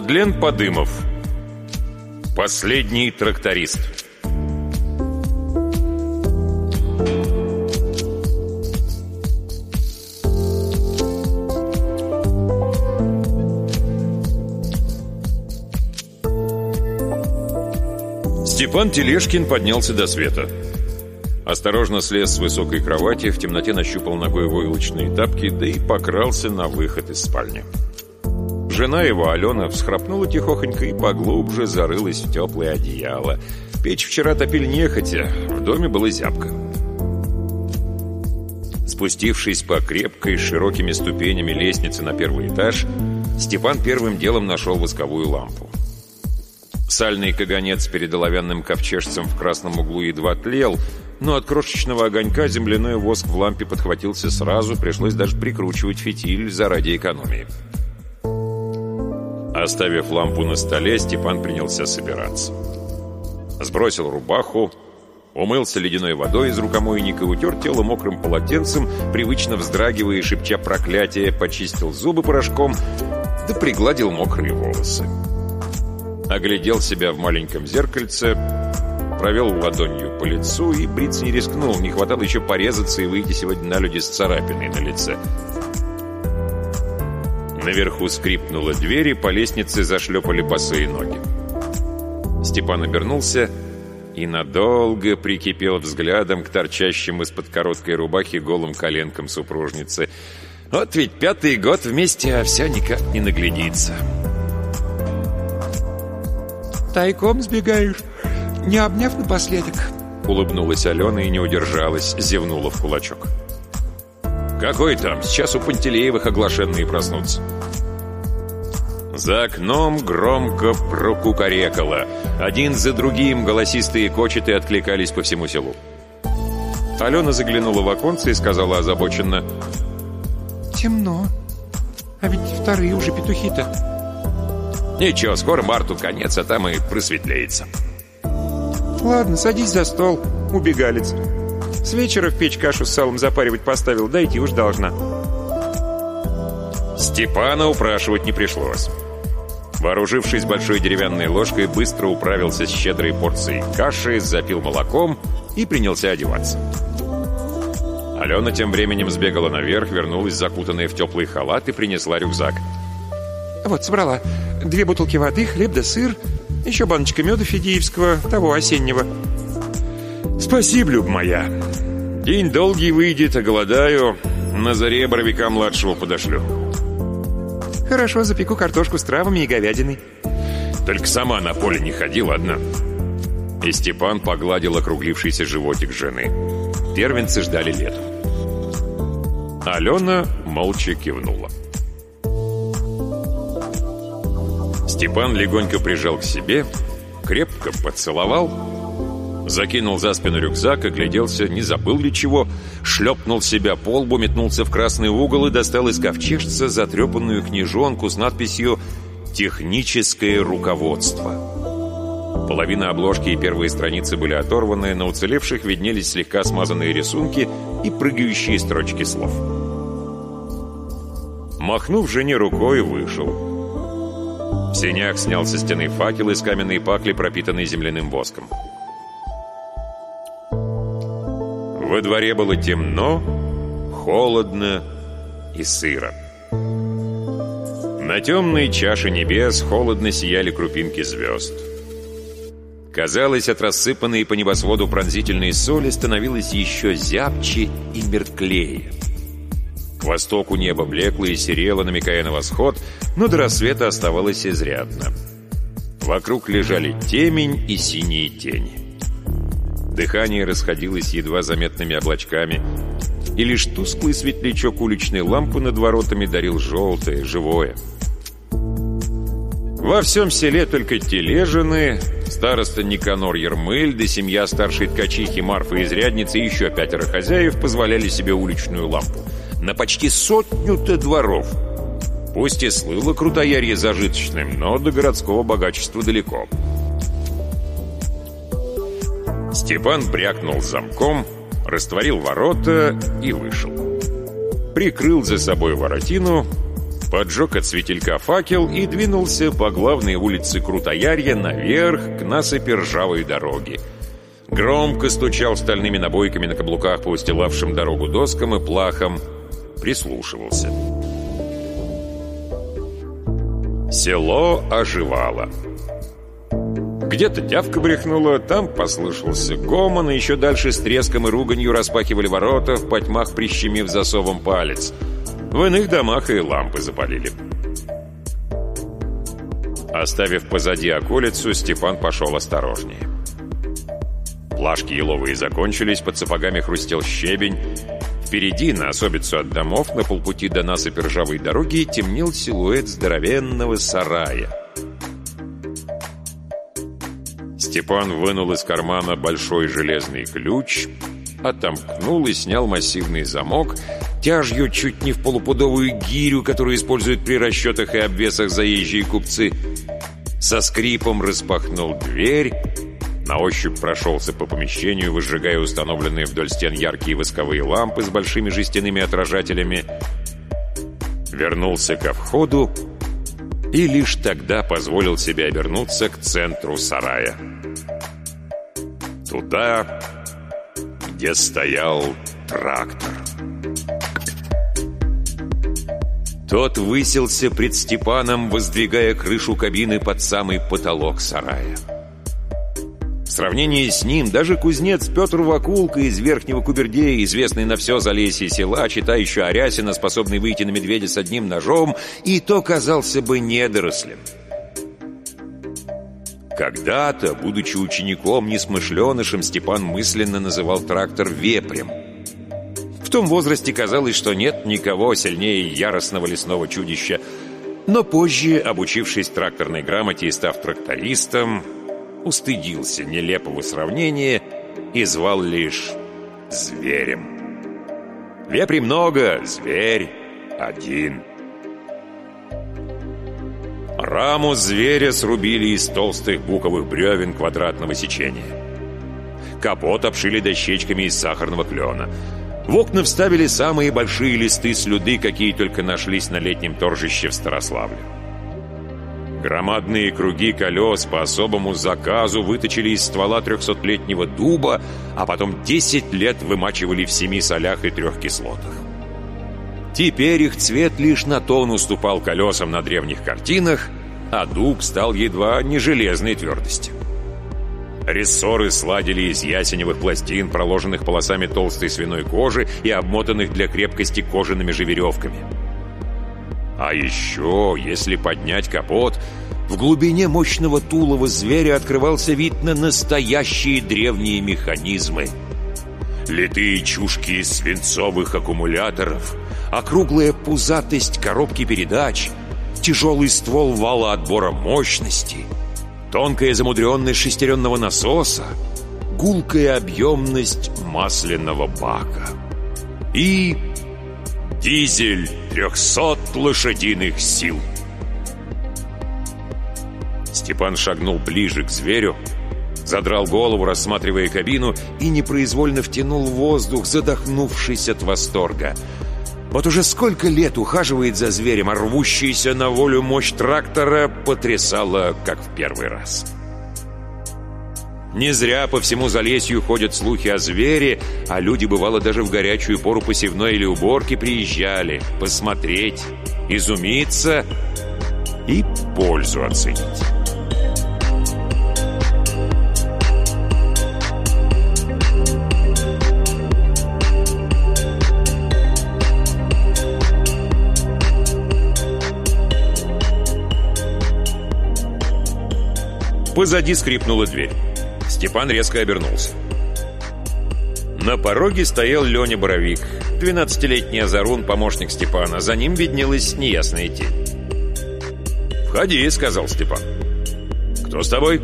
Владлен Подымов. Последний тракторист. Степан Телешкин поднялся до света. Осторожно слез с высокой кровати, в темноте нащупал ногой войлочные тапки, да и покрался на выход из спальни. Жена его, Алена, всхрапнула тихохонько и поглубже зарылась в теплое одеяло. Печь вчера топили нехотя, в доме было зябко. Спустившись по крепкой, широкими ступенями лестницы на первый этаж, Степан первым делом нашел восковую лампу. Сальный каганец перед оловянным ковчежцем в красном углу едва тлел, но от крошечного огонька земляной воск в лампе подхватился сразу, пришлось даже прикручивать фитиль заради экономии. Оставив лампу на столе, Степан принялся собираться. Сбросил рубаху, умылся ледяной водой из рукомойника, утер тело мокрым полотенцем, привычно вздрагивая и шепча проклятие, почистил зубы порошком, да пригладил мокрые волосы оглядел себя в маленьком зеркальце, провел ладонью по лицу и бриться не рискнул. Не хватало еще порезаться и выйти сегодня на люди с царапиной на лице. Наверху скрипнула дверь, и по лестнице зашлепали босые ноги. Степан обернулся и надолго прикипел взглядом к торчащим из-под короткой рубахи голым коленкам супружницы. Вот ведь пятый год вместе, а все никак не наглядится. Тайком сбегаешь, не обняв напоследок. Улыбнулась Алена и не удержалась, зевнула в кулачок. «Какой там? Сейчас у Пантелеевых оглашенные проснутся». За окном громко прокукарекало. Один за другим голосистые кочеты откликались по всему селу. Алена заглянула в оконце и сказала озабоченно. «Темно. А ведь вторые уже петухи-то». Ничего, скоро марту конец, а там и просветлеется. Ладно, садись за стол, убегалец. С вечера в печь кашу с салом запаривать поставил, дайте уж должна. Степана упрашивать не пришлось. Вооружившись большой деревянной ложкой, быстро управился с щедрой порцией каши, запил молоком и принялся одеваться. Алена тем временем сбегала наверх, вернулась закутанная в теплый халат и принесла рюкзак. «Вот, собрала. Две бутылки воды, хлеб да сыр, еще баночка меда федеевского, того осеннего. Спасибо, Люб моя. День долгий выйдет, а голодаю. На заре боровика-младшего подошлю. Хорошо, запеку картошку с травами и говядиной. Только сама на поле не ходи, ладно? И Степан погладил округлившийся животик жены. Первенцы ждали летом. Алена молча кивнула. Степан легонько прижал к себе, крепко поцеловал, закинул за спину рюкзак, огляделся, не забыл ли чего, шлепнул себя по лбу, метнулся в красный угол и достал из ковчежца затрепанную книжонку с надписью «Техническое руководство». Половина обложки и первые страницы были оторваны, на уцелевших виднелись слегка смазанные рисунки и прыгающие строчки слов. Махнув жене рукой, вышел. В сенях снял со стены факел из каменной пакли, пропитанной земляным воском. Во дворе было темно, холодно и сыро. На темной чаше небес холодно сияли крупинки звезд. Казалось, от рассыпанной по небосводу пронзительной соли становилось еще зябче и мерклее. К востоку небо блекло и серело, намекая на восход, но до рассвета оставалось изрядно. Вокруг лежали темень и синие тени. Дыхание расходилось едва заметными облачками, и лишь тусклый светлячок уличной лампы над воротами дарил желтое, живое. Во всем селе только тележины, староста Никанор Ермыль, да семья старшей ткачихи Марфы Изрядницы и еще пятеро хозяев позволяли себе уличную лампу – на почти сотню-то дворов. Пусть и слыло крутоярье зажиточным, но до городского богачества далеко. Степан брякнул замком, растворил ворота и вышел. Прикрыл за собой воротину, поджег от светилька факел и двинулся по главной улице Крутоярья наверх к насыпи ржавой дороги. Громко стучал стальными набойками на каблуках по устилавшим дорогу доскам и плахам, прислушивался. Село оживало. Где-то тявка брехнула, там послышался гомон, и еще дальше с треском и руганью распахивали ворота, в потьмах прищемив засовом палец. В иных домах и лампы запалили. Оставив позади околицу, Степан пошел осторожнее. Плашки еловые закончились, под сапогами хрустел щебень. Впереди, на особицу от домов, на полпути до насыпи ржавой дороги, темнел силуэт здоровенного сарая. Степан вынул из кармана большой железный ключ, отомкнул и снял массивный замок, тяжью чуть не в полупудовую гирю, которую используют при расчетах и обвесах заезжие купцы. Со скрипом распахнул дверь, на ощупь прошелся по помещению, выжигая установленные вдоль стен яркие восковые лампы с большими жестяными отражателями. Вернулся ко входу и лишь тогда позволил себе обернуться к центру сарая. Туда, где стоял трактор. Тот высился пред Степаном, воздвигая крышу кабины под самый потолок сарая. В сравнении с ним даже кузнец Петр Вакулка из Верхнего Кубердея, известный на все залесье села, читающий Арясина, способный выйти на медведя с одним ножом, и то казался бы недорослем. Когда-то, будучи учеником несмышленышем, Степан мысленно называл трактор «вепрем». В том возрасте казалось, что нет никого сильнее яростного лесного чудища. Но позже, обучившись тракторной грамоте и став трактористом, устыдился нелепого сравнения и звал лишь зверем. Вепрей много, зверь один. Раму зверя срубили из толстых буковых бревен квадратного сечения. Капот обшили дощечками из сахарного клена. В окна вставили самые большие листы слюды, какие только нашлись на летнем торжище в Старославле. Громадные круги колес по особому заказу выточили из ствола трехсотлетнего дуба, а потом 10 лет вымачивали в семи солях и трех кислотах. Теперь их цвет лишь на тон уступал колесам на древних картинах, а дуб стал едва не железной твердости. Рессоры сладили из ясеневых пластин, проложенных полосами толстой свиной кожи и обмотанных для крепкости кожаными же веревками. А еще, если поднять капот, в глубине мощного тулова зверя открывался вид на настоящие древние механизмы. Литые чушки свинцовых аккумуляторов, округлая пузатость коробки передач, тяжелый ствол вала отбора мощности, тонкая замудренность шестеренного насоса, гулкая объемность масляного бака. И дизель 300 лошадиных сил. Степан шагнул ближе к зверю, задрал голову, рассматривая кабину, и непроизвольно втянул воздух, задохнувшись от восторга. Вот уже сколько лет ухаживает за зверем, а рвущаяся на волю мощь трактора потрясала, как в первый раз. Не зря по всему Залесью ходят слухи о звере, а люди, бывало, даже в горячую пору посевной или уборки приезжали посмотреть, изумиться и пользу оценить. Позади скрипнула дверь. Степан резко обернулся. На пороге стоял Леня Боровик, 12-летний Азарун, помощник Степана. За ним виднелась неясная тень. «Входи», — сказал Степан. «Кто с тобой?»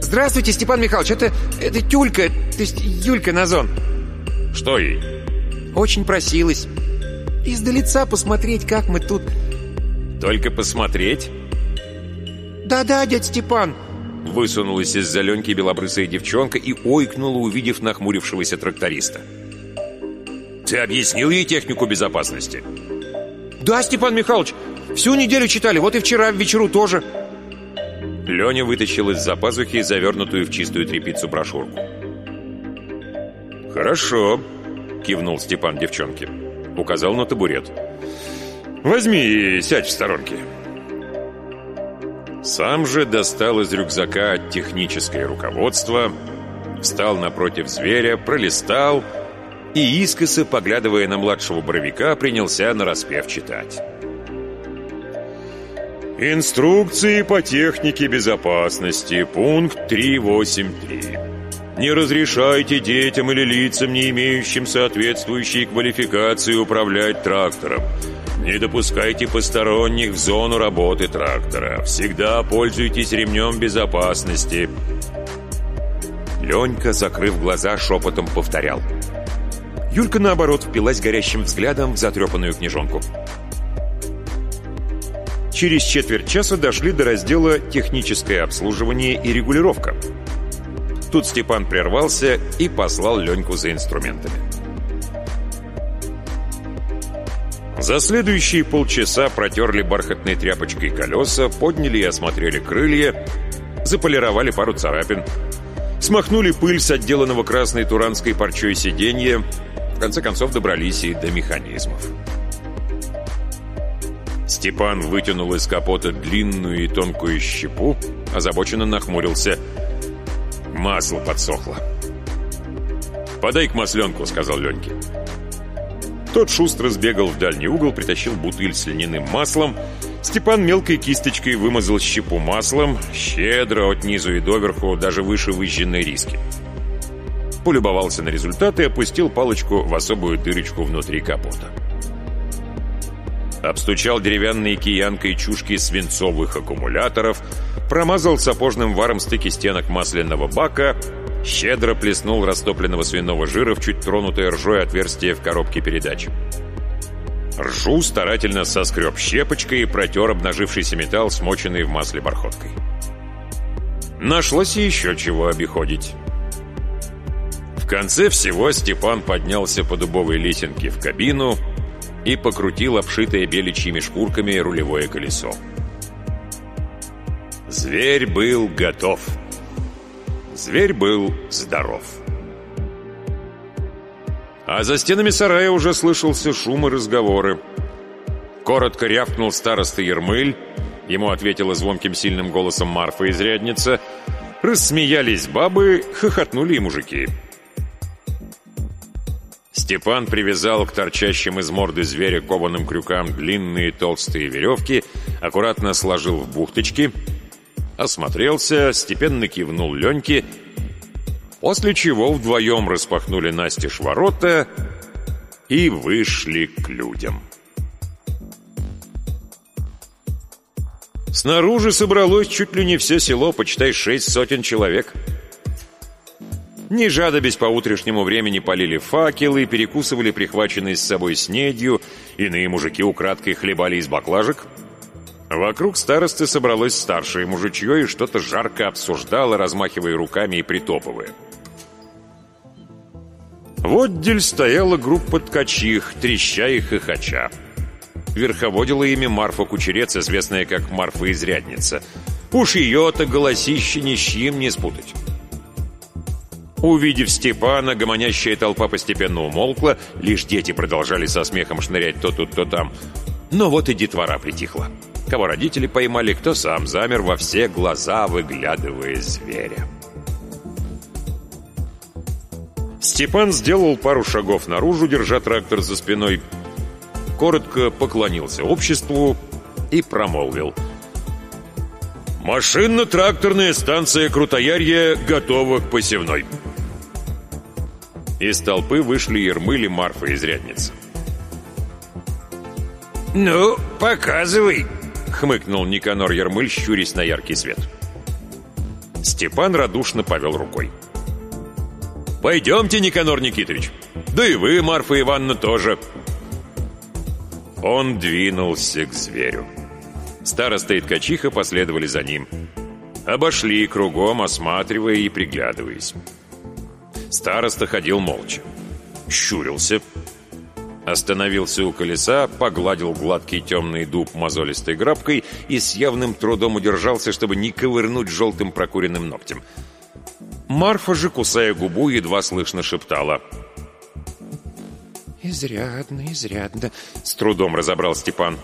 «Здравствуйте, Степан Михайлович, это, это Тюлька, то есть Юлька Назон». «Что ей?» «Очень просилась. Издалеца посмотреть, как мы тут...» «Только посмотреть?» «Да-да, дядь Степан», Высунулась из-за Леньки белобрысая девчонка и ойкнула, увидев нахмурившегося тракториста. «Ты объяснил ей технику безопасности?» «Да, Степан Михайлович, всю неделю читали, вот и вчера в вечеру тоже». Леня вытащил из-за пазухи завернутую в чистую тряпицу брошюрку. «Хорошо», — кивнул Степан девчонке. Указал на табурет. «Возьми и сядь в сторонке». Сам же достал из рюкзака техническое руководство, встал напротив зверя, пролистал и, искоса, поглядывая на младшего боровика, принялся нараспев читать. Инструкции по технике безопасности, пункт 383. Не разрешайте детям или лицам, не имеющим соответствующей квалификации, управлять трактором. Не допускайте посторонних в зону работы трактора. Всегда пользуйтесь ремнем безопасности. Ленька, закрыв глаза, шепотом повторял. Юлька, наоборот, впилась горящим взглядом в затрепанную книжонку. Через четверть часа дошли до раздела «Техническое обслуживание и регулировка». Тут Степан прервался и послал Леньку за инструментами. За следующие полчаса протерли бархатной тряпочкой колеса, подняли и осмотрели крылья, заполировали пару царапин, смахнули пыль с отделанного красной туранской парчой сиденья, в конце концов добрались и до механизмов. Степан вытянул из капота длинную и тонкую щепу, озабоченно нахмурился. Масло подсохло. «Подай к масленку», — сказал Леньке. Тот шустро сбегал в дальний угол, притащил бутыль с льняным маслом. Степан мелкой кисточкой вымазал щепу маслом, щедро от низу и доверху, даже выше выжженной риски. Полюбовался на результат и опустил палочку в особую дырочку внутри капота. Обстучал деревянной киянкой чушки свинцовых аккумуляторов, промазал сапожным варом стыки стенок масляного бака — щедро плеснул растопленного свиного жира в чуть тронутое ржой отверстие в коробке передач. Ржу старательно соскреб щепочкой и протер обнажившийся металл, смоченный в масле бархоткой. Нашлось еще чего обиходить. В конце всего Степан поднялся по дубовой лесенке в кабину и покрутил обшитое беличьими шкурками рулевое колесо. Зверь был готов. Здоров. А за стенами сарая уже слышался шум и разговоры. Коротко рявкнул староста Ермыль. Ему ответила звонким сильным голосом Марфа-изрядница. Рассмеялись бабы, хохотнули и мужики. Степан привязал к торчащим из морды зверя кованым крюкам длинные толстые веревки, аккуратно сложил в бухточки — осмотрелся, степенно кивнул Леньке, после чего вдвоем распахнули настежь ворота и вышли к людям. Снаружи собралось чуть ли не все село, почитай шесть сотен человек. Не жадобясь по утрешнему времени полили факелы, перекусывали прихваченные с собой снедью, иные мужики украдкой хлебали из баклажек — Вокруг старосты собралось старшее мужичье и что-то жарко обсуждало, размахивая руками и притопывая. В отдель стояла группа ткачих, треща и хохоча. Верховодила ими Марфа Кучерец, известная как Марфа-изрядница. Уж ее-то голосище ни с чьим не спутать. Увидев Степана, гомонящая толпа постепенно умолкла, лишь дети продолжали со смехом шнырять то тут, то там. Но вот и детвора притихла. Кого родители поймали, кто сам замер во все глаза, выглядывая зверя. Степан сделал пару шагов наружу, держа трактор за спиной, коротко поклонился обществу и промолвил. «Машинно-тракторная станция Крутоярье готова к посевной». Из толпы вышли Ермыль и Марфа изрядница. «Ну, показывай!» Хмыкнул Никанор Ермыль, щурясь на яркий свет. Степан радушно повел рукой. «Пойдемте, Никанор Никитович. Да и вы, Марфа Ивановна, тоже». Он двинулся к зверю. Староста и ткачиха последовали за ним. Обошли кругом, осматривая и приглядываясь. Староста ходил молча. Щурился. Остановился у колеса, погладил гладкий темный дуб мозолистой грабкой и с явным трудом удержался, чтобы не ковырнуть желтым прокуренным ногтем. Марфа же, кусая губу, едва слышно шептала. «Изрядно, изрядно», — с трудом разобрал Степан.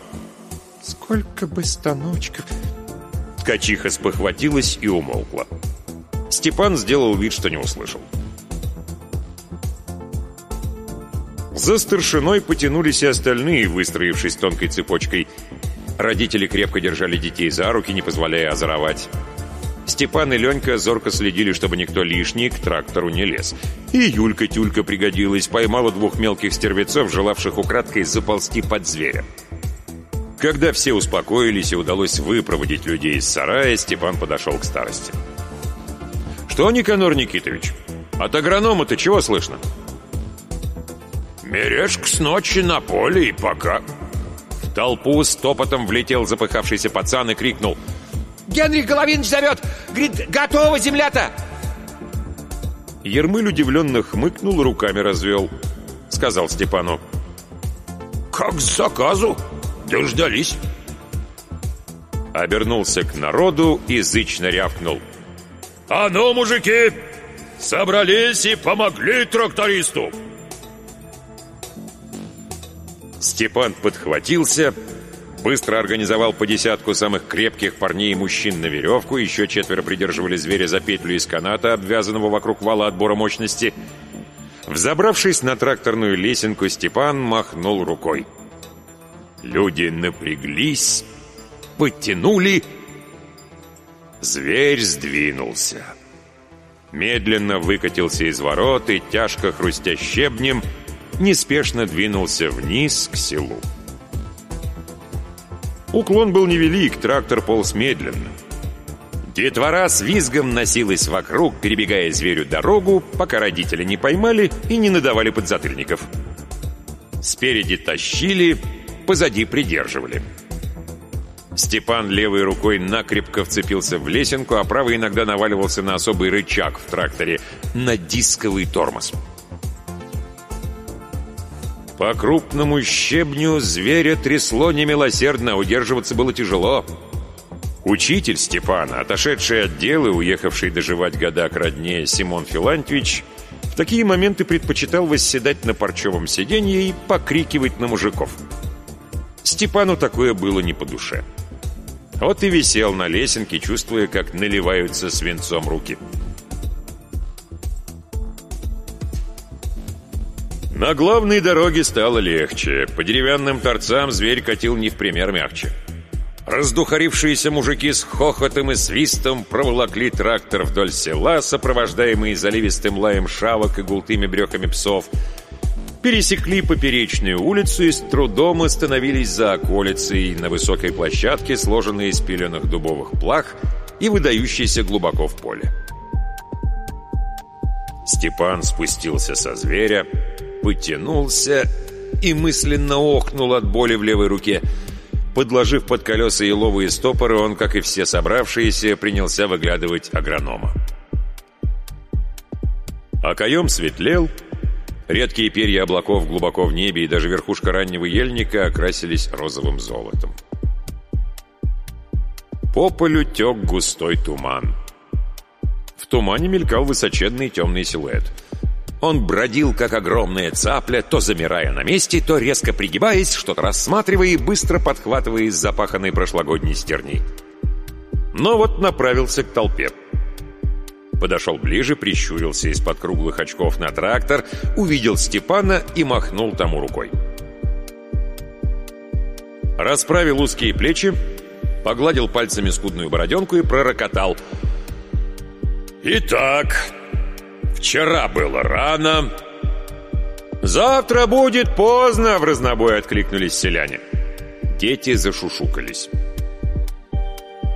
«Сколько бы станочков...» Ткачиха спохватилась и умолкла. Степан сделал вид, что не услышал. За старшиной потянулись и остальные, выстроившись тонкой цепочкой. Родители крепко держали детей за руки, не позволяя озоровать. Степан и Ленька зорко следили, чтобы никто лишний к трактору не лез. И Юлька-тюлька пригодилась, поймала двух мелких стервецов, желавших украдкой заползти под зверя. Когда все успокоились и удалось выпроводить людей из сарая, Степан подошел к старости. «Что, Никанор Никитович, от агронома-то чего слышно?» Мережка с ночи на поле и пока. В толпу с топотом влетел запыхавшийся пацан и крикнул. «Генрих Головинович зовет! Говорит, готова земля-то!» Ермыль удивленно хмыкнул, руками развел. Сказал Степану. «Как с заказу! Дождались!» Обернулся к народу и зычно рявкнул. «А ну, мужики, собрались и помогли трактористу!» Степан подхватился, быстро организовал по десятку самых крепких парней и мужчин на веревку, еще четверо придерживали зверя за петлю из каната, обвязанного вокруг вала отбора мощности. Взобравшись на тракторную лесенку, Степан махнул рукой. Люди напряглись, подтянули. Зверь сдвинулся. Медленно выкатился из ворот и, тяжко хрустя щебнем, неспешно двинулся вниз к селу. Уклон был невелик, трактор полз медленно. Детвора с визгом носилась вокруг, перебегая зверю дорогу, пока родители не поймали и не надавали подзатыльников. Спереди тащили, позади придерживали. Степан левой рукой накрепко вцепился в лесенку, а правой иногда наваливался на особый рычаг в тракторе, на дисковый тормоз. По крупному щебню зверя трясло немилосердно, удерживаться было тяжело. Учитель Степана, отошедший от дела, уехавший доживать года к родне Симон Филантьевич, в такие моменты предпочитал восседать на парчевом сиденье и покрикивать на мужиков. Степану такое было не по душе. Вот и висел на лесенке, чувствуя, как наливаются свинцом руки. На главной дороге стало легче. По деревянным торцам зверь катил не в пример мягче. Раздухарившиеся мужики с хохотом и свистом проволокли трактор вдоль села, сопровождаемые заливистым лаем шавок и гултыми брехами псов. Пересекли поперечную улицу и с трудом остановились за околицей на высокой площадке, сложенной из пиленных дубовых плах и выдающейся глубоко в поле. Степан спустился со зверя, потянулся и мысленно охнул от боли в левой руке. Подложив под колеса еловые стопоры, он, как и все собравшиеся, принялся выглядывать агронома. Окоем светлел, редкие перья облаков глубоко в небе и даже верхушка раннего ельника окрасились розовым золотом. По полю тек густой туман. В тумане мелькал высоченный темный силуэт — он бродил, как огромная цапля, то замирая на месте, то резко пригибаясь, что-то рассматривая и быстро подхватывая из запаханной прошлогодней стерни. Но вот направился к толпе. Подошел ближе, прищурился из-под круглых очков на трактор, увидел Степана и махнул тому рукой. Расправил узкие плечи, погладил пальцами скудную бороденку и пророкотал. «Итак, Вчера было рано. Завтра будет поздно, в разнобой откликнулись селяне. Дети зашушукались.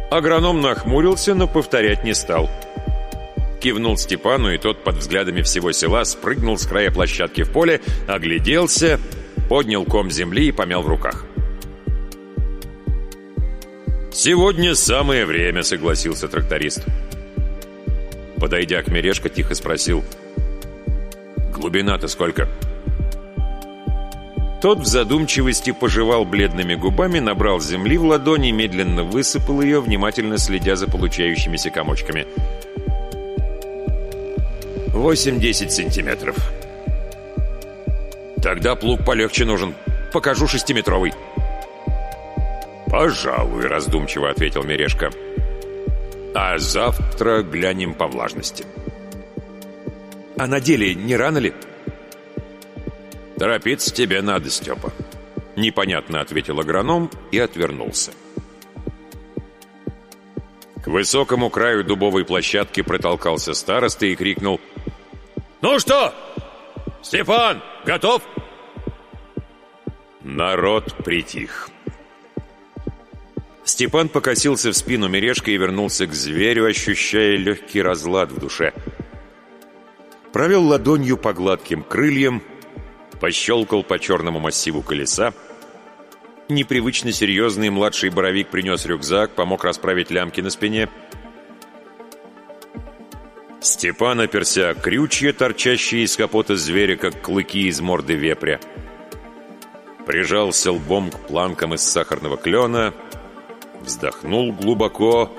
Агроном нахмурился, но повторять не стал. Кивнул Степану, и тот под взглядами всего села спрыгнул с края площадки в поле, огляделся, поднял ком земли и помял в руках. «Сегодня самое время», — согласился тракторист. «Тракторист». Подойдя к Мережко, тихо спросил. «Глубина-то сколько?» Тот в задумчивости пожевал бледными губами, набрал земли в ладони, медленно высыпал ее, внимательно следя за получающимися комочками. 8-10 сантиметров. Тогда плуг полегче нужен. Покажу шестиметровый. «Пожалуй», — раздумчиво ответил Мережка. «А завтра глянем по влажности». «А на деле не рано ли?» «Торопиться тебе надо, Степа», — непонятно ответил агроном и отвернулся. К высокому краю дубовой площадки протолкался староста и крикнул «Ну что, Степан, готов?» Народ притих. Степан покосился в спину Мережка и вернулся к зверю, ощущая легкий разлад в душе. Провел ладонью по гладким крыльям, пощелкал по черному массиву колеса. Непривычно серьезный младший боровик принес рюкзак, помог расправить лямки на спине. Степан оперся крючья, торчащие из капота зверя, как клыки из морды вепря. Прижался лбом к планкам из сахарного клена — Вздохнул глубоко.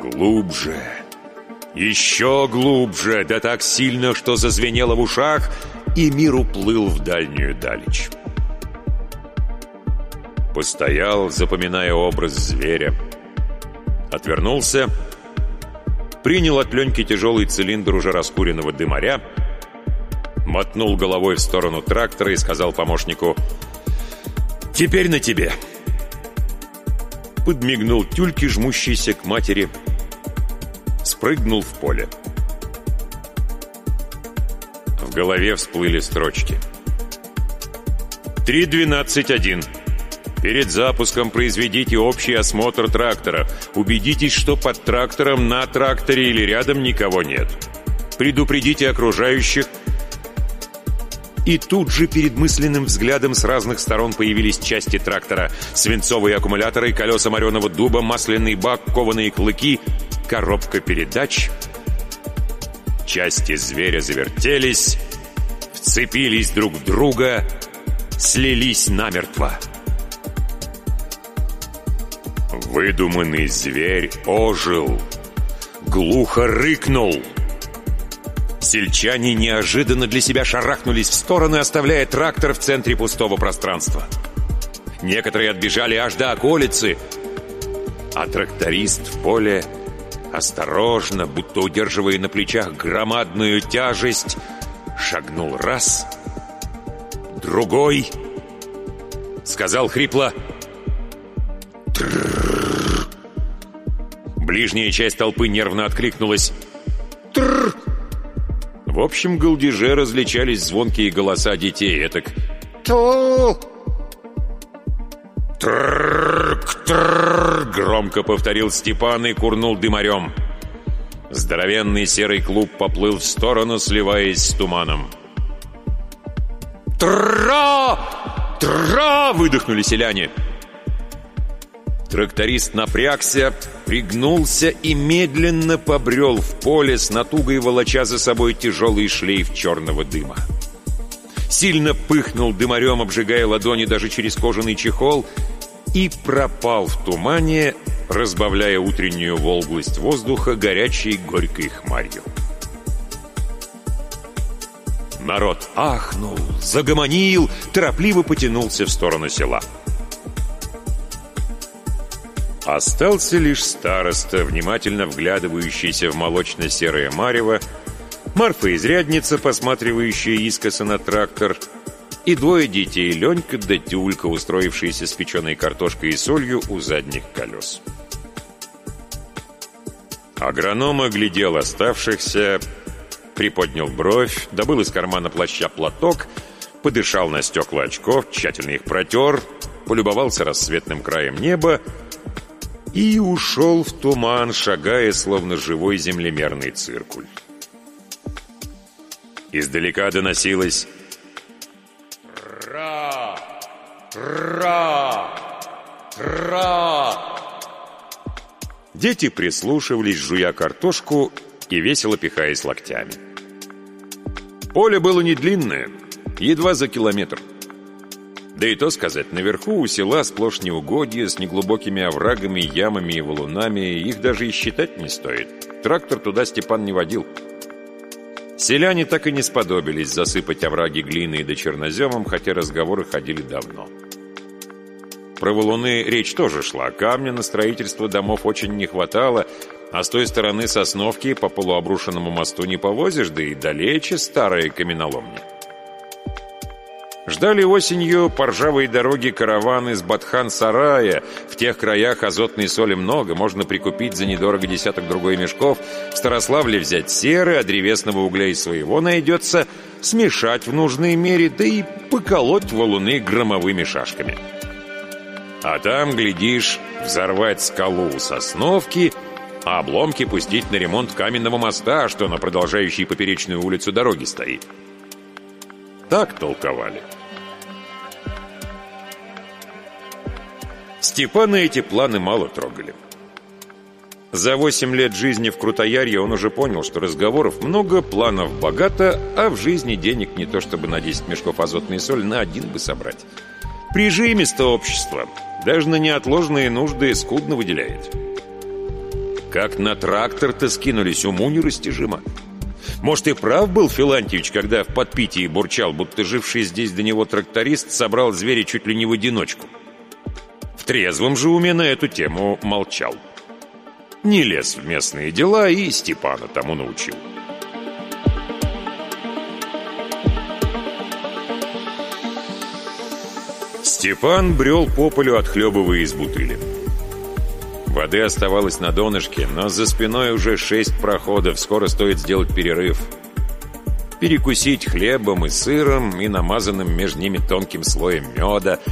Глубже. Еще глубже, да так сильно, что зазвенело в ушах, и мир уплыл в дальнюю далечь. Постоял, запоминая образ зверя. Отвернулся, принял от Леньки тяжелый цилиндр уже раскуренного дымаря, мотнул головой в сторону трактора и сказал помощнику «Теперь на тебе!» Подмигнул тюльке, жмущейся к матери, спрыгнул в поле. В голове всплыли строчки. 3.12.1 Перед запуском произведите общий осмотр трактора. Убедитесь, что под трактором, на тракторе или рядом никого нет. Предупредите окружающих – и тут же перед мысленным взглядом с разных сторон появились части трактора. Свинцовые аккумуляторы, колеса мореного дуба, масляный бак, кованые клыки, коробка передач. Части зверя завертелись, вцепились друг в друга, слились намертво. Выдуманный зверь ожил, глухо рыкнул — Сельчане неожиданно для себя шарахнулись в стороны, оставляя трактор в центре пустого пространства. Некоторые отбежали аж до околицы, а тракторист в поле осторожно, будто удерживая на плечах громадную тяжесть, шагнул раз, другой, сказал хрипло «Тррррр». Ближняя часть толпы нервно откликнулась «Трррр». В общем галдеже различались звонкие голоса детей. Этак «Ту!» «Тррррк-трррр!» Громко повторил Степан и курнул дымарем. Здоровенный серый клуб поплыл в сторону, сливаясь с туманом. «Тра! Тра!» — выдохнули селяне. Тракторист напрягся, пригнулся и медленно побрел в поле с натугой волоча за собой тяжелый шлейф черного дыма. Сильно пыхнул дымарем, обжигая ладони даже через кожаный чехол, и пропал в тумане, разбавляя утреннюю волглость воздуха горячей горькой хмарью. Народ ахнул, загомонил, торопливо потянулся в сторону села. Остался лишь староста, внимательно вглядывающийся в молочно-серое марево, Марфа-изрядница, посматривающая искоса на трактор, и двое детей, Ленька да Тюлька, устроившиеся с печеной картошкой и солью у задних колес. Агроном оглядел оставшихся, приподнял бровь, добыл из кармана плаща платок, подышал на стекла очков, тщательно их протер, полюбовался рассветным краем неба и ушел в туман, шагая, словно живой землемерный циркуль. Издалека доносилось «Ра! Ра! Ра!» Дети прислушивались, жуя картошку и весело пихаясь локтями. Поле было не длинное, едва за километр. Да и то сказать, наверху у села сплошь неугодья с неглубокими оврагами, ямами и валунами, их даже и считать не стоит. Трактор туда Степан не водил. Селяне так и не сподобились засыпать овраги глиной да черноземом, хотя разговоры ходили давно. Про валуны речь тоже шла. Камня на строительство домов очень не хватало, а с той стороны Сосновки по полуобрушенному мосту не повозишь, да и далече старые каменоломни. Ждали осенью по ржавой дороге караваны из Батхан-Сарая. В тех краях азотной соли много, можно прикупить за недорого десяток другой мешков. В Старославле взять серы, а древесного угля и своего найдется, смешать в нужной мере, да и поколоть валуны громовыми шашками. А там, глядишь, взорвать скалу у Сосновки, а обломки пустить на ремонт каменного моста, что на продолжающей поперечную улицу дороги стоит. Так толковали. Степана эти планы мало трогали. За восемь лет жизни в Крутоярье он уже понял, что разговоров много, планов богато, а в жизни денег не то чтобы на 10 мешков азотной соли, на один бы собрать. Прижимисто общество, даже на неотложные нужды скудно выделяет. Как на трактор-то скинулись, уму нерастяжимо. Может, и прав был Филантьевич, когда в подпитии бурчал, будто живший здесь до него тракторист собрал зверя чуть ли не в одиночку трезвом же уме на эту тему молчал. Не лез в местные дела и Степана тому научил. Степан брел по полю, отхлебывая из бутыли. Воды оставалось на донышке, но за спиной уже шесть проходов, скоро стоит сделать перерыв. Перекусить хлебом и сыром и намазанным между ними тонким слоем меда –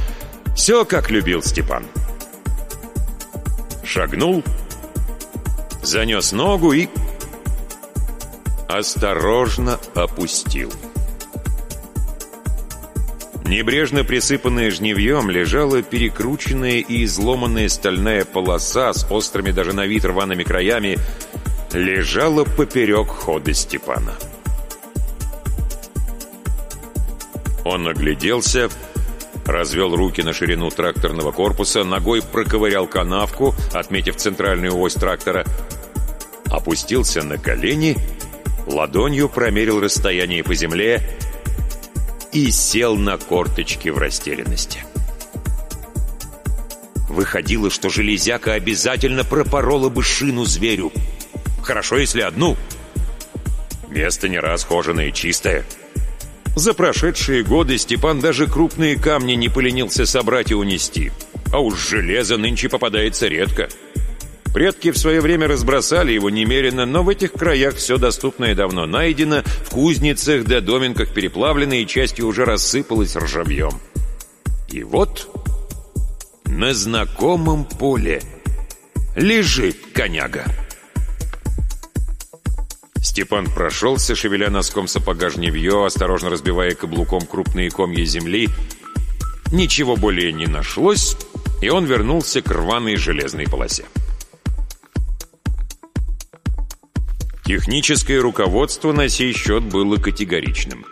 все, как любил Степан. Шагнул, занес ногу и... Осторожно опустил. Небрежно присыпанная жневьем лежала перекрученная и изломанная стальная полоса с острыми даже на вид рваными краями, лежала поперек хода Степана. Он огляделся, развел руки на ширину тракторного корпуса, ногой проковырял канавку, отметив центральную ось трактора, опустился на колени, ладонью промерил расстояние по земле и сел на корточки в растерянности. Выходило, что железяка обязательно пропорола бы шину зверю. Хорошо, если одну. Место не расхоженное и чистое. За прошедшие годы Степан даже крупные камни не поленился собрать и унести. А уж железо нынче попадается редко. Предки в свое время разбросали его немерено, но в этих краях все доступное давно найдено, в кузницах да доминках переплавлено и частью уже рассыпалось ржавьем. И вот на знакомом поле лежит коняга. Степан прошелся, шевеля носком сапога жневье, осторожно разбивая каблуком крупные комья земли. Ничего более не нашлось, и он вернулся к рваной железной полосе. Техническое руководство на сей счет было категоричным.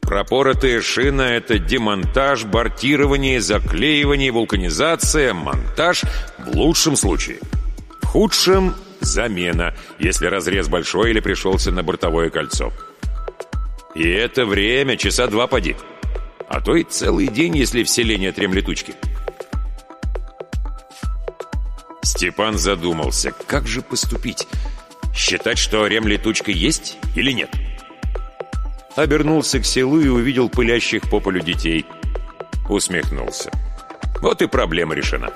Пропоротая шина — это демонтаж, бортирование, заклеивание, вулканизация, монтаж в лучшем случае. В худшем Замена, если разрез большой или пришелся на бортовое кольцо. И это время часа два поди. А то и целый день, если вселение трем летучки. Степан задумался, как же поступить? Считать, что ремлетучка есть или нет? Обернулся к селу и увидел пылящих по полю детей. Усмехнулся. Вот и проблема решена.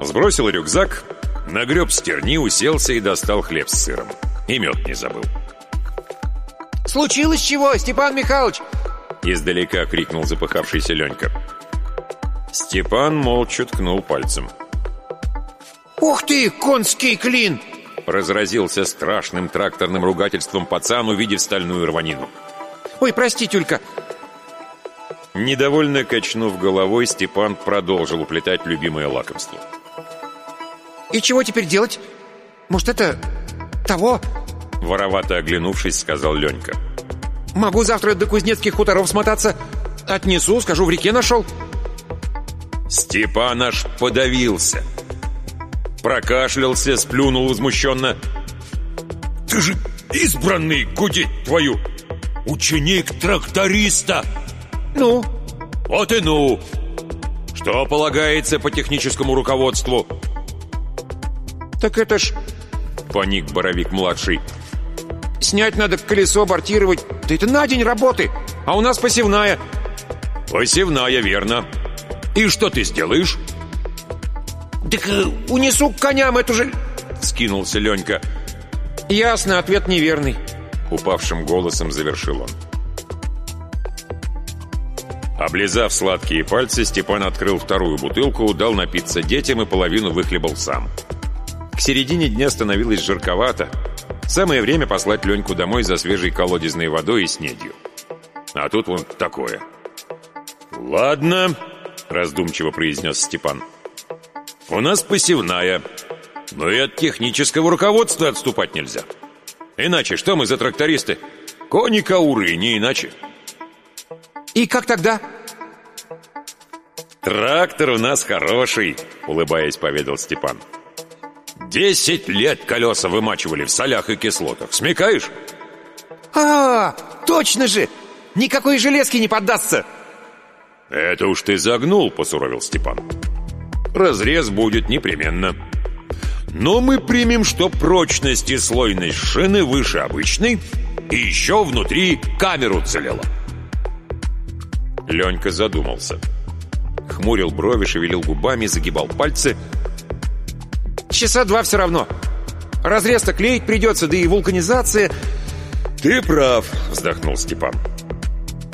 Сбросил рюкзак, Нагреб стерни, уселся и достал хлеб с сыром. И мед не забыл. «Случилось чего, Степан Михайлович?» Издалека крикнул запыхавшийся Ленька. Степан молча ткнул пальцем. «Ух ты, конский клин!» Разразился страшным тракторным ругательством пацан, увидев стальную рванину. «Ой, прости, Тюлька!» Недовольно качнув головой, Степан продолжил уплетать любимое лакомство. И чего теперь делать? Может, это... того?» Воровато оглянувшись, сказал Ленька. «Могу завтра до кузнецких хуторов смотаться. отнесу, скажу, в реке нашел. Степан аж подавился. Прокашлялся, сплюнул возмущенно. «Ты же избранный, гудеть твою! Ученик тракториста!» Ну? «Вот и ну! Что полагается по техническому руководству?» Так это ж Паник Боровик-младший. снять надо колесо, абортировать. Да это на день работы, а у нас посевная. «Посевная, верно. И что ты сделаешь?» Так э, унесу к коням эту же... Скинулся Ленька. Ясно, ответ неверный. Упавшим голосом завершил он. Облизав сладкие пальцы, Степан открыл вторую бутылку, дал напиться детям и половину выхлебал сам. К середине дня становилось жарковато. Самое время послать Леньку домой за свежей колодезной водой и снедью. А тут вон такое. «Ладно», — раздумчиво произнес Степан. «У нас посевная, но и от технического руководства отступать нельзя. Иначе что мы за трактористы? Кони-кауры, не иначе». И как тогда? «Трактор у нас хороший», — улыбаясь, поведал Степан. «Десять лет колеса вымачивали в солях и кислотах. Смекаешь?» А, точно же! Никакой железки не поддастся. «Это уж ты загнул», — посуровил Степан. «Разрез будет непременно. Но мы примем, что прочность и слойность шины выше обычной, и еще внутри камеру целела». Ленька задумался. Хмурил брови, шевелил губами, загибал пальцы. Часа два все равно. Разрез-то клеить придется, да и вулканизация... «Ты прав», — вздохнул Степан.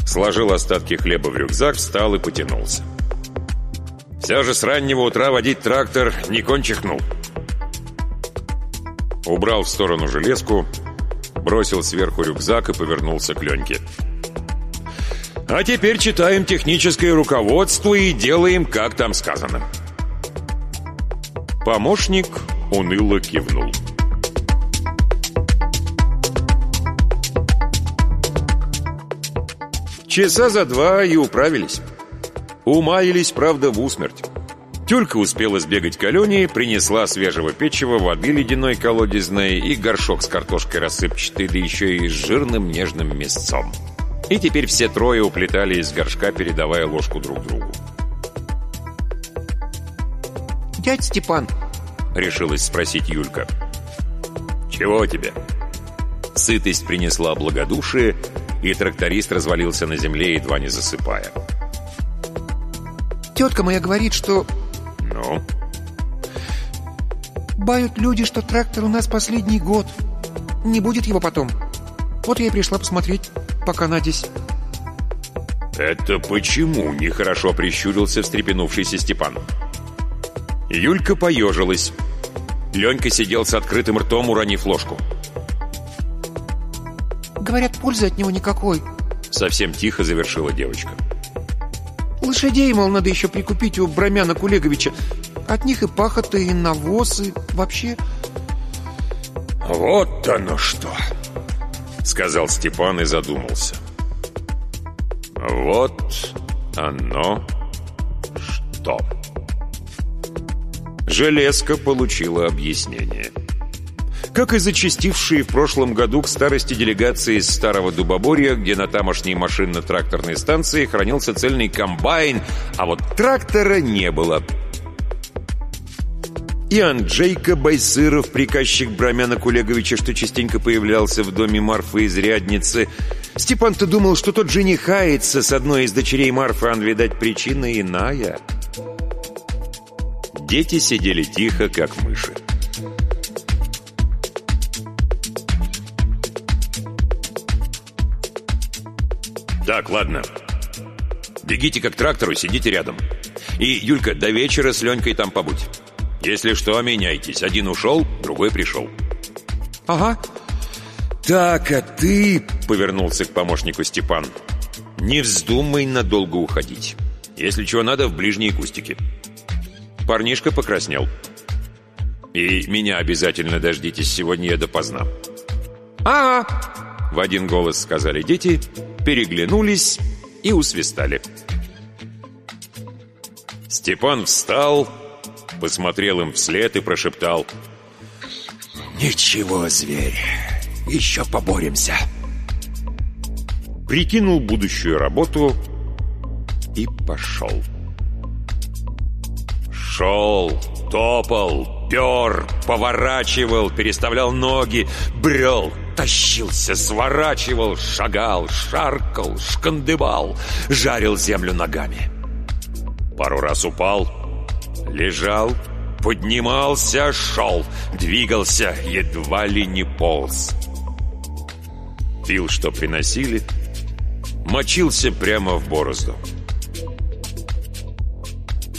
Сложил остатки хлеба в рюкзак, встал и потянулся. Все же с раннего утра водить трактор не конь чихнул. Убрал в сторону железку, бросил сверху рюкзак и повернулся к Леньке. А теперь читаем техническое руководство и делаем, как там сказано. Помощник уныло кивнул. Часа за два и управились. Умаялись, правда, в усмерть. Тюлька успела сбегать к Алене, принесла свежего печива, воды ледяной колодезной и горшок с картошкой рассыпчатой, да еще и с жирным нежным мясцом. И теперь все трое уплетали из горшка, передавая ложку друг другу. Дядь Степан, — решилась спросить Юлька. «Чего тебе?» Сытость принесла благодушие, и тракторист развалился на земле, едва не засыпая. тетка моя говорит, что «Ну?» бают люди, что трактор у нас последний год. Не будет его потом. Вот я и пришла посмотреть, пока она здесь. «Это почему?» — нехорошо прищурился встрепенувшийся Степан. Юлька поежилась. Ленька сидел с открытым ртом, уронив ложку. Говорят, пользы от него никакой. Совсем тихо завершила девочка. Лошадей, мол, надо еще прикупить у Бромяна Кулеговича. От них и пахота, и навоз, и вообще... «Вот оно что!» — сказал Степан и задумался. «Вот оно что!» Железка получила объяснение. Как и зачастившие в прошлом году к старости делегации из Старого Дубоборья, где на тамошней машинно-тракторной станции хранился цельный комбайн, а вот трактора не было. И Анджейка Байсыров, приказчик Брамяна Кулеговича, что частенько появлялся в доме Марфы Изрядницы. Степан-то думал, что тот женихается с одной из дочерей Марфы, ан, видать, причина иная. Дети сидели тихо, как мыши. «Так, ладно. Бегите как трактору, сидите рядом. И, Юлька, до вечера с Ленькой там побудь. Если что, меняйтесь. Один ушел, другой пришел». Ага. «Так, а ты...» — повернулся к помощнику Степан. «Не вздумай надолго уходить. Если чего надо, в ближние кустики». Парнишка покраснел. «И меня обязательно дождитесь, сегодня я допоздна». Ага. В один голос сказали дети, переглянулись и усвистали. Степан встал, посмотрел им вслед и прошептал. «Ничего, зверь, еще поборемся». Прикинул будущую работу и пошел. Шел, топал, пер, поворачивал, переставлял ноги, брел, тащился, сворачивал, шагал, шаркал, шкандыбал, жарил землю ногами. Пару раз упал, лежал, поднимался, шел, двигался, едва ли не полз. Пил, что приносили, мочился прямо в борозду.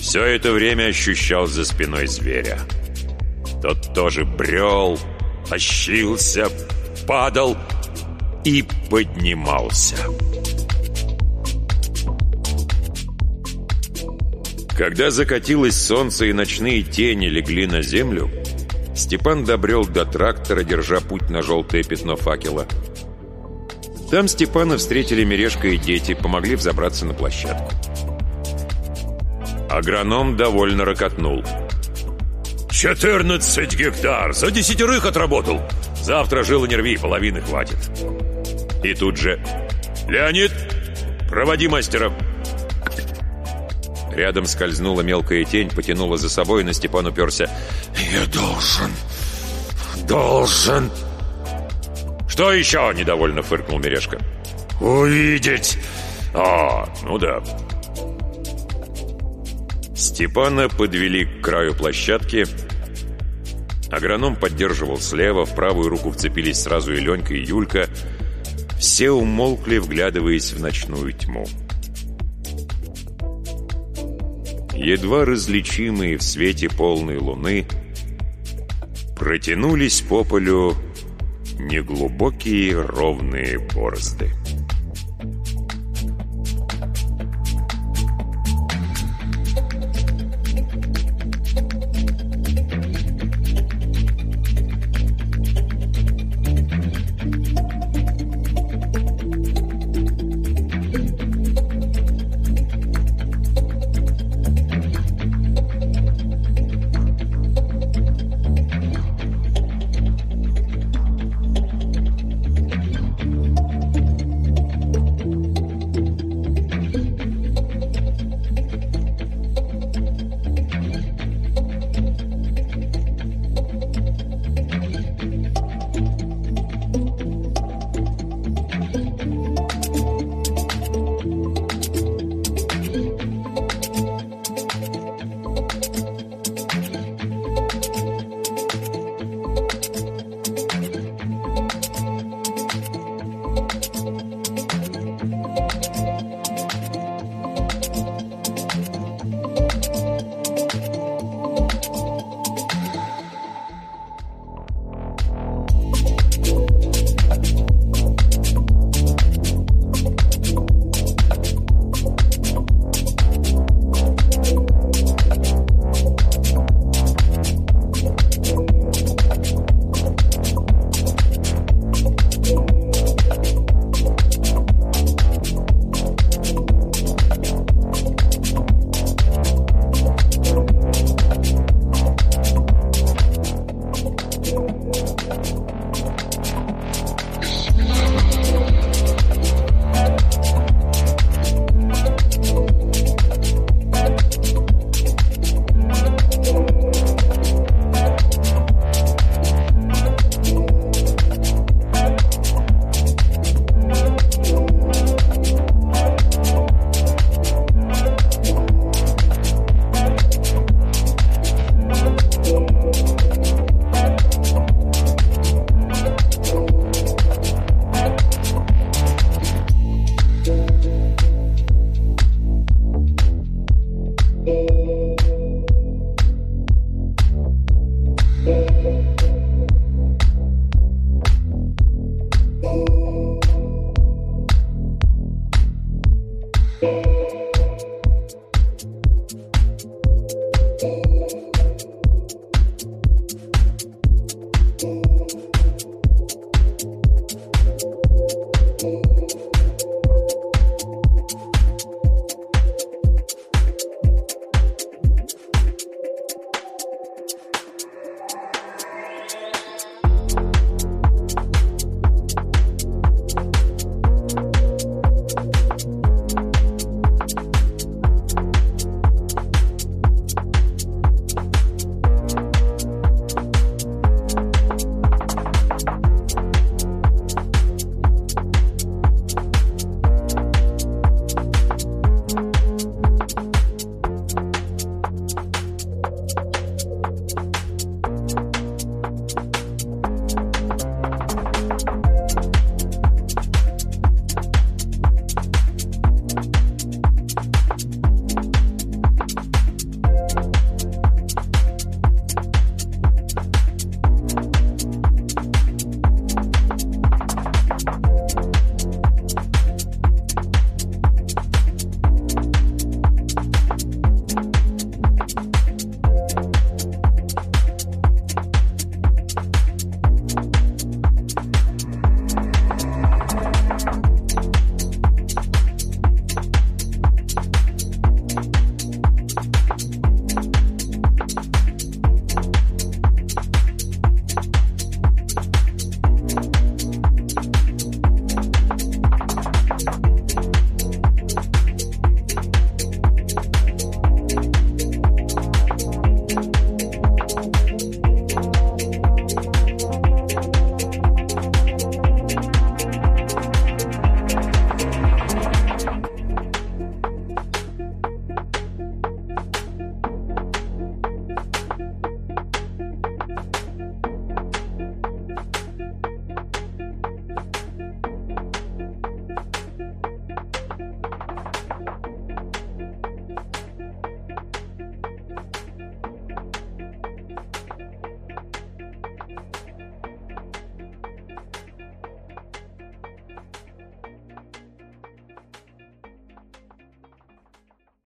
Все это время ощущал за спиной зверя. Тот тоже брел, тащился, падал и поднимался. Когда закатилось солнце и ночные тени легли на землю, Степан добрел до трактора, держа путь на желтое пятно факела. Там Степана встретили Мережка и дети, помогли взобраться на площадку. Агроном довольно ракотнул. «Четырнадцать гектар! За десятерых отработал! Завтра жил не рви, половины хватит!» И тут же «Леонид, проводи мастера!» Рядом скользнула мелкая тень, потянула за собой, и на Степан уперся. «Я должен... должен...» «Что еще?» — недовольно фыркнул Мережка. «Увидеть!» «А, ну да». Степана подвели к краю площадки. Агроном поддерживал слева, в правую руку вцепились сразу и Ленька, и Юлька. Все умолкли, вглядываясь в ночную тьму. едва различимые в свете полной луны, протянулись по полю неглубокие ровные борозды.